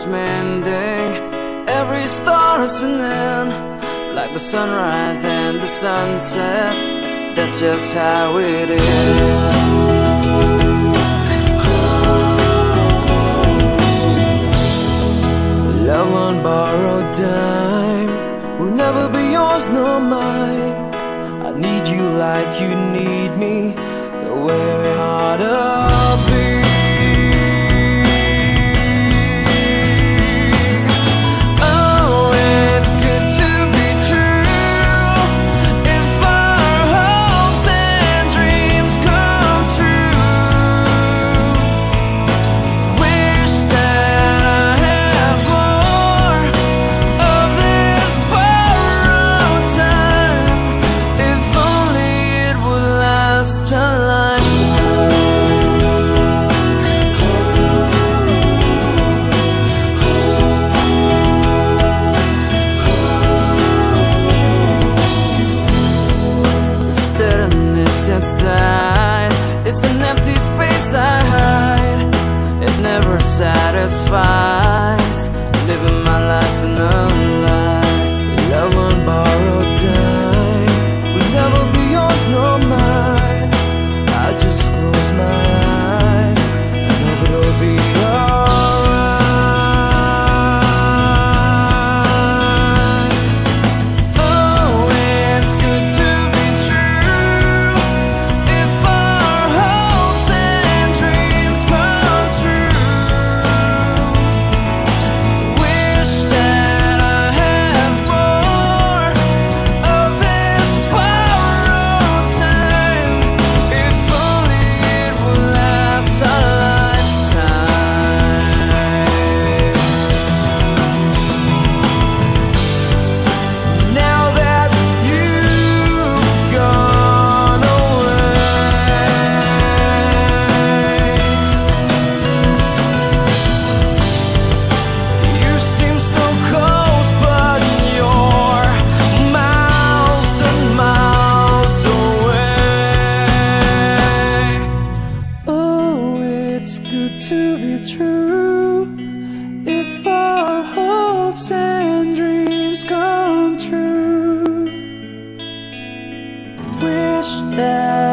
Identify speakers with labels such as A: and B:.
A: is mending. Every star is an end Like the sunrise and the sunset. That's just how it is. Love on borrowed time Will never be yours nor mine. I need you like you need me. The satisfied. If our hopes and dreams come true. Wish that